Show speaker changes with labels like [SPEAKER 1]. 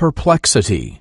[SPEAKER 1] perplexity.